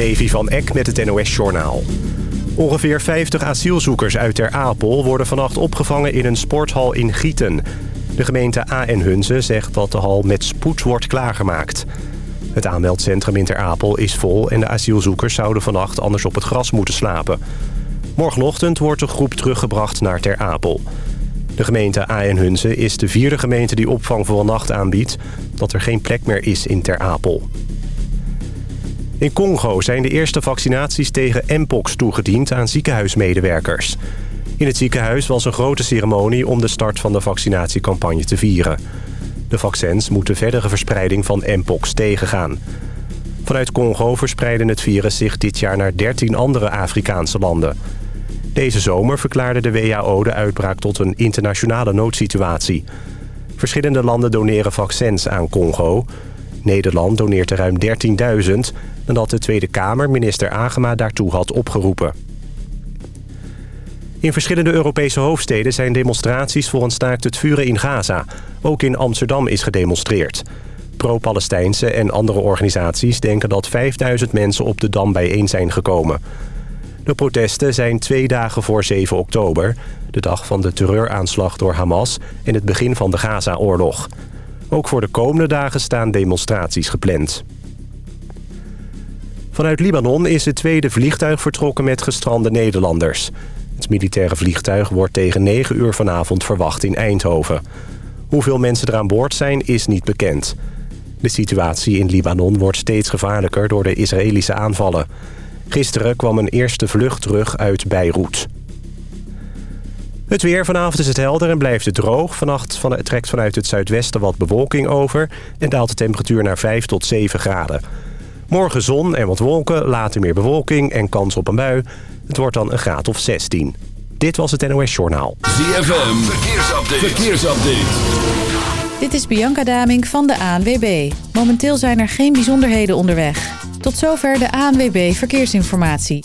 Levi van Eck met het NOS-journaal. Ongeveer 50 asielzoekers uit Ter Apel worden vannacht opgevangen in een sporthal in Gieten. De gemeente A en Hunze zegt dat de hal met spoed wordt klaargemaakt. Het aanmeldcentrum in Ter Apel is vol en de asielzoekers zouden vannacht anders op het gras moeten slapen. Morgenochtend wordt de groep teruggebracht naar Ter Apel. De gemeente A en Hunze is de vierde gemeente die opvang voor een nacht aanbiedt... dat er geen plek meer is in Ter Apel. In Congo zijn de eerste vaccinaties tegen mpox toegediend aan ziekenhuismedewerkers. In het ziekenhuis was een grote ceremonie om de start van de vaccinatiecampagne te vieren. De vaccins moeten verdere verspreiding van mpox tegengaan. Vanuit Congo verspreidde het virus zich dit jaar naar 13 andere Afrikaanse landen. Deze zomer verklaarde de WHO de uitbraak tot een internationale noodsituatie. Verschillende landen doneren vaccins aan Congo. Nederland doneert er ruim 13.000 nadat de Tweede Kamer minister Agema daartoe had opgeroepen. In verschillende Europese hoofdsteden zijn demonstraties voor een staakt het vuren in Gaza. Ook in Amsterdam is gedemonstreerd. Pro-Palestijnse en andere organisaties denken dat 5000 mensen op de Dam bijeen zijn gekomen. De protesten zijn twee dagen voor 7 oktober, de dag van de terreuraanslag door Hamas en het begin van de Gaza-oorlog. Ook voor de komende dagen staan demonstraties gepland. Vanuit Libanon is het tweede vliegtuig vertrokken met gestrande Nederlanders. Het militaire vliegtuig wordt tegen 9 uur vanavond verwacht in Eindhoven. Hoeveel mensen er aan boord zijn is niet bekend. De situatie in Libanon wordt steeds gevaarlijker door de Israëlische aanvallen. Gisteren kwam een eerste vlucht terug uit Beirut. Het weer vanavond is het helder en blijft het droog. Vannacht van, het trekt vanuit het zuidwesten wat bewolking over... en daalt de temperatuur naar 5 tot 7 graden. Morgen zon en wat wolken, later meer bewolking en kans op een bui. Het wordt dan een graad of 16. Dit was het NOS Journaal. ZFM, verkeersupdate. verkeersupdate. Dit is Bianca Daming van de ANWB. Momenteel zijn er geen bijzonderheden onderweg. Tot zover de ANWB Verkeersinformatie.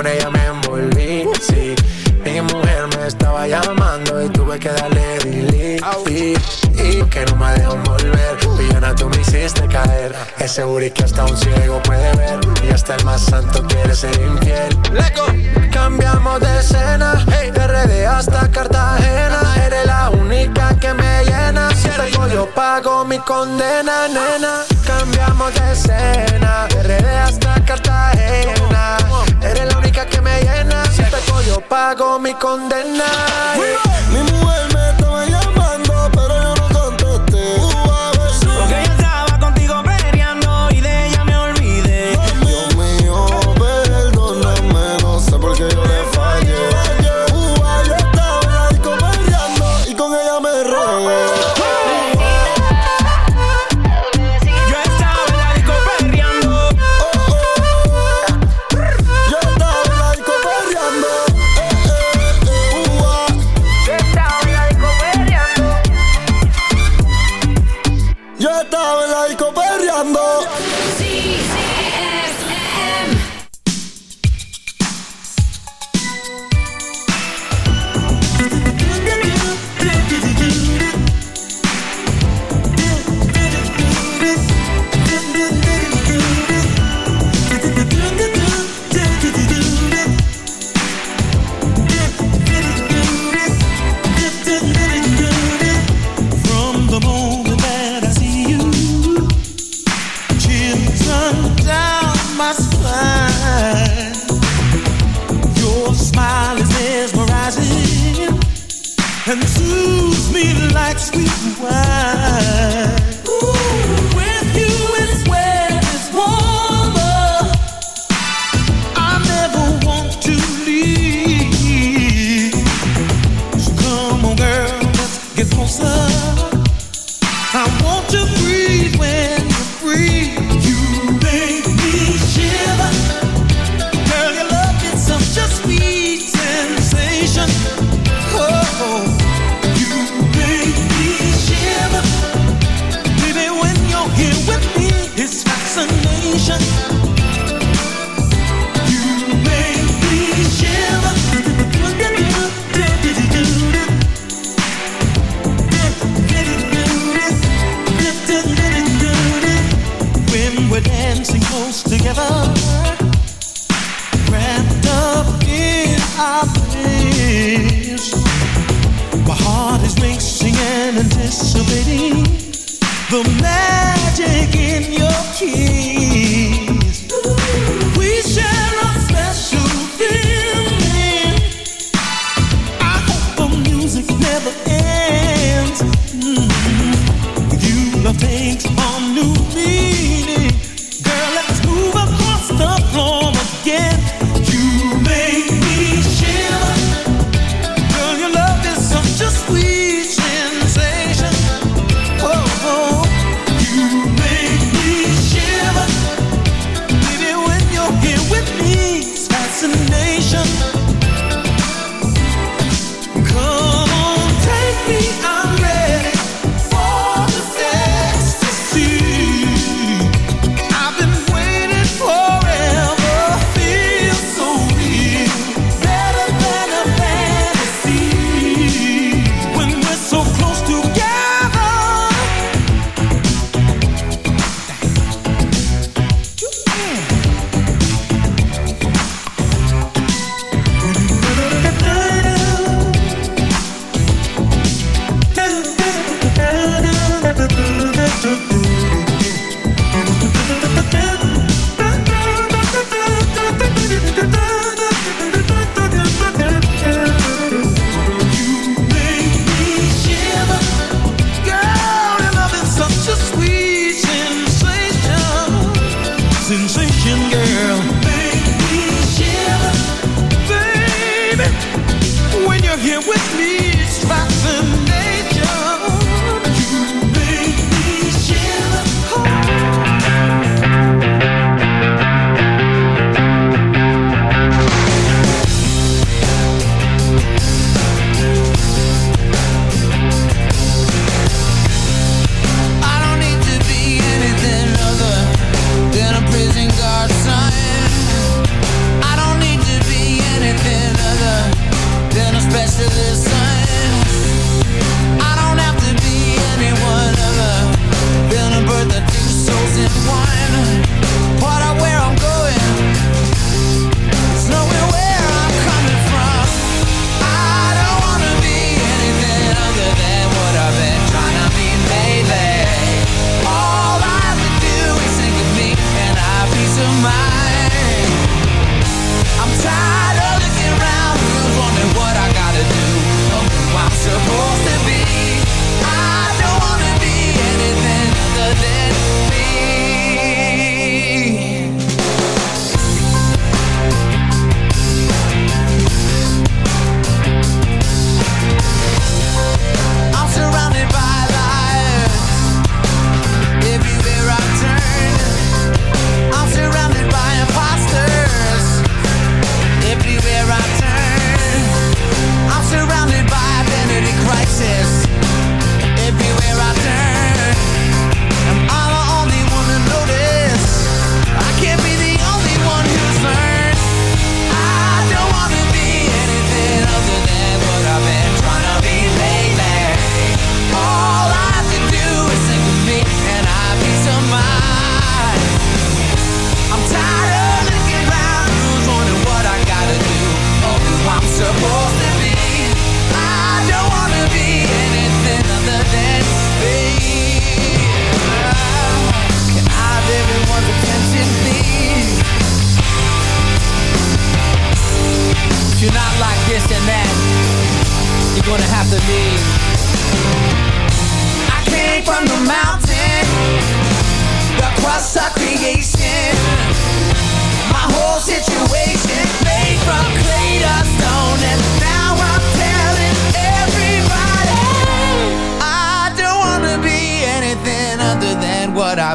con ella me envolví, sí. Mi mujer me estaba llamando y tuve que darle delete. Y, y que no me dejan volver, pillona tú me hiciste caer. Ese booty que hasta un ciego puede ver y hasta el más santo quiere ser infiel. Leco, cambiamos de escena, hey. de RD hasta Cartagena. Eres la única que me llena salgo yo pago mi condena, nena. Cambiamos de escena, RD hasta Cartagena. Eres la única que me llena. Si salgo yo pago mi condena. Mi mujer again.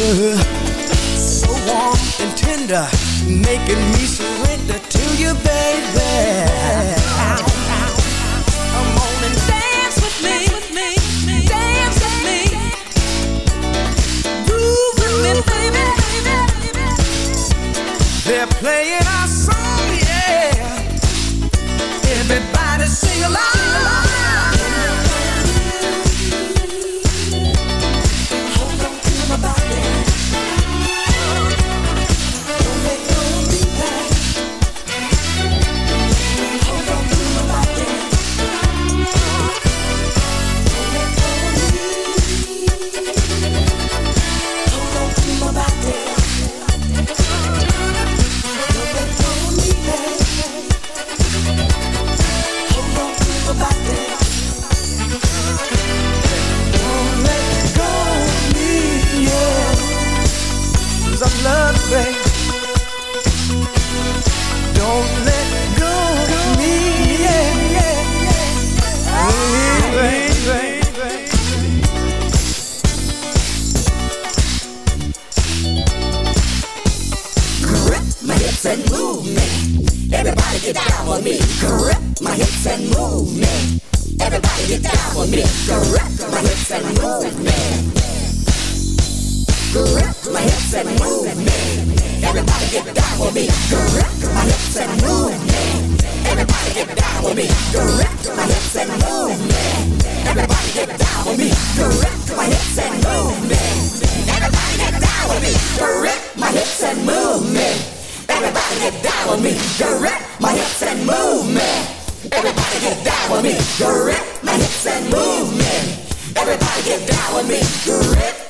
So warm and tender Making me surrender to you, baby. with me. Grip my hips and movement. Everybody get down with me. Grip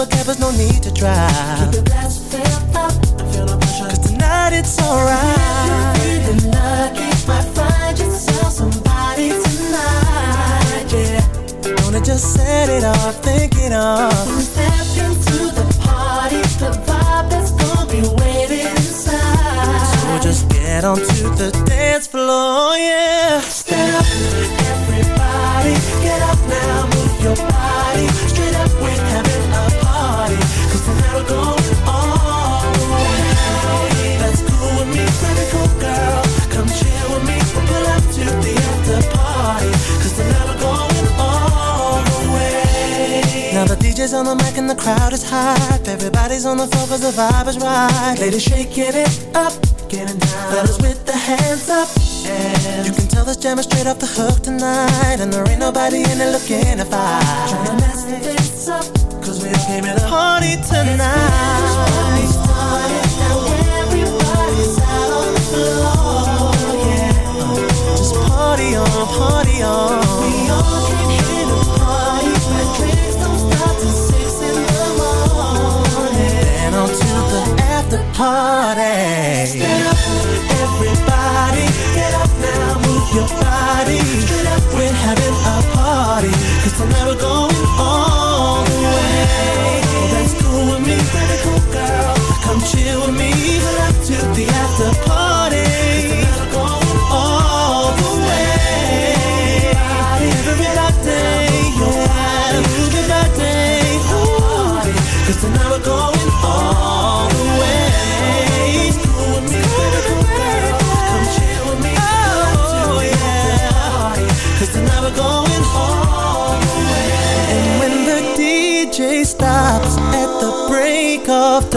a capital the crowd is hype. Everybody's on the floor cause the vibe is right. Ladies shaking it up, getting down. Fellas with the hands up. And you can tell this jam is straight off the hook tonight. And there ain't nobody in it looking to fight. Trying to mess this up, cause we all came here to party tonight. Now everybody's out on the floor, yeah. Just party on, party on. We all party. Stand up, everybody, get up now, move your body. Straight up, we're having a going all the way. Well, that's cool with me, girl. Come chill with me, the party.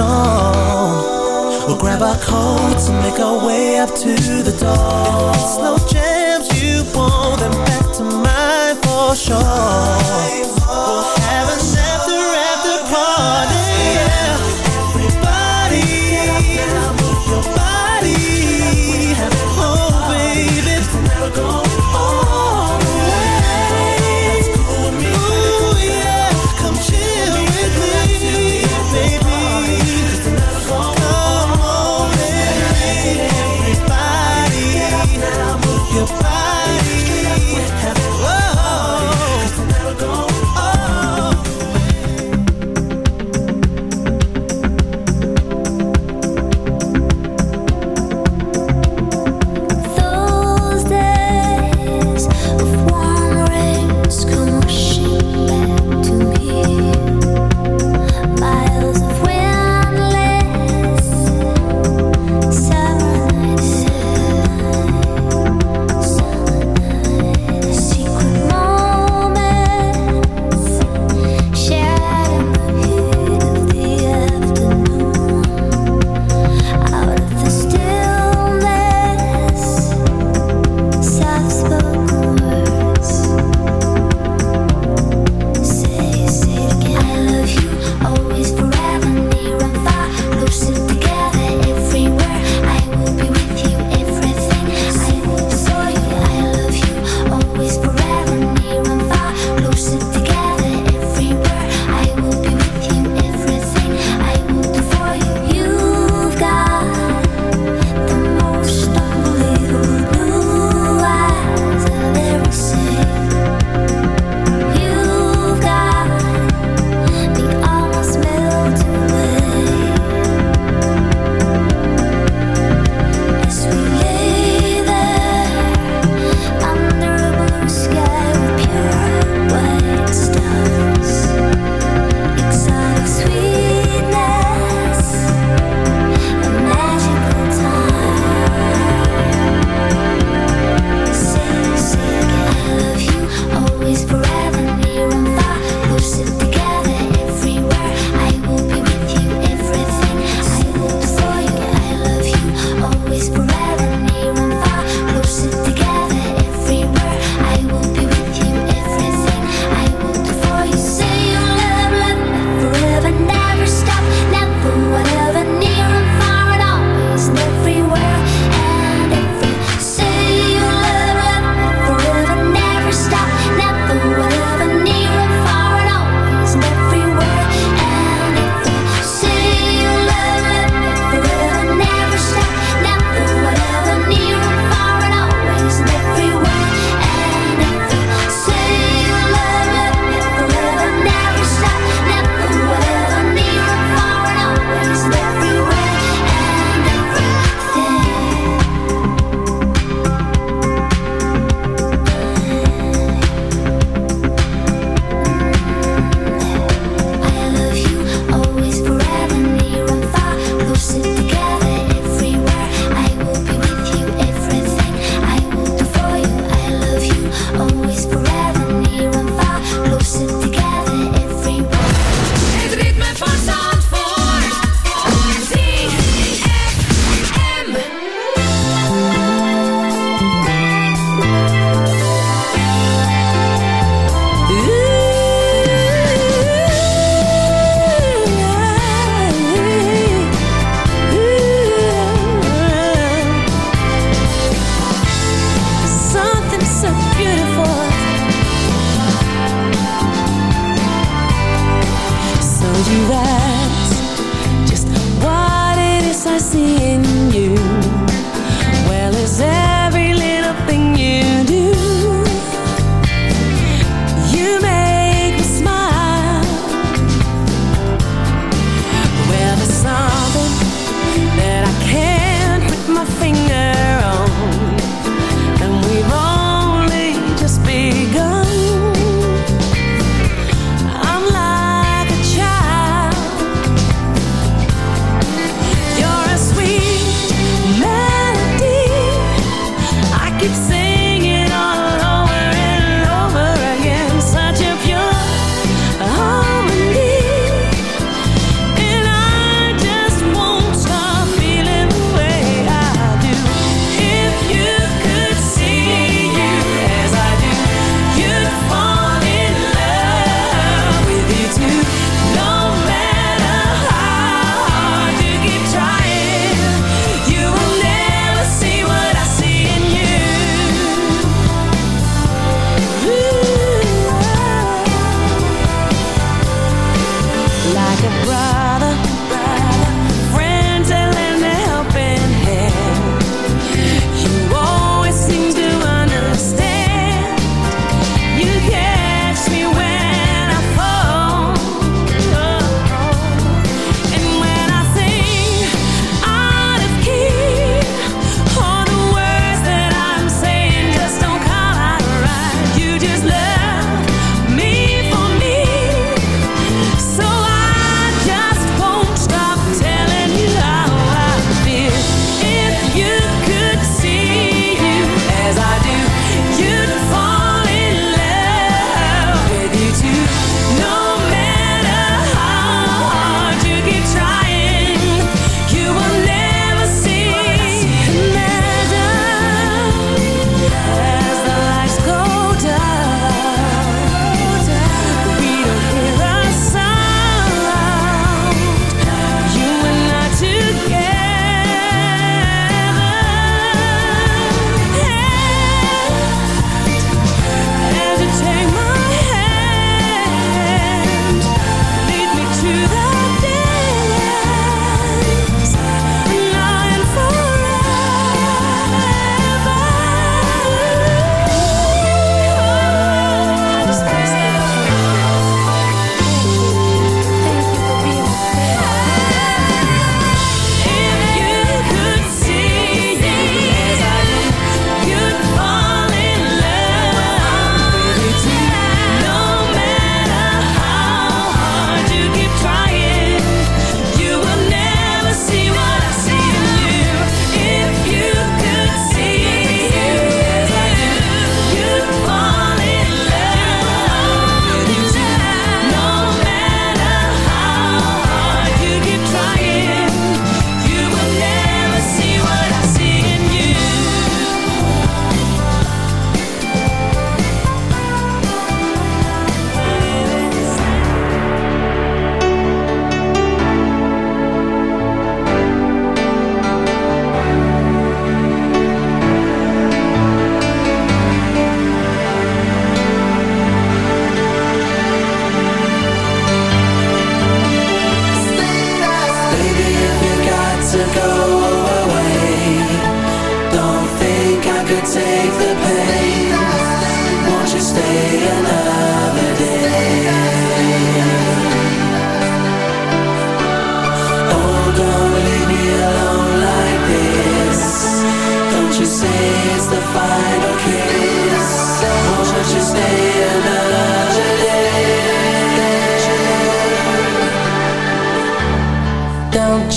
Dawn, we'll grab our coats and make our way up to the door. Slow jams you want them back to mine for sure. We'll have an after after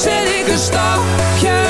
zet ik een stapje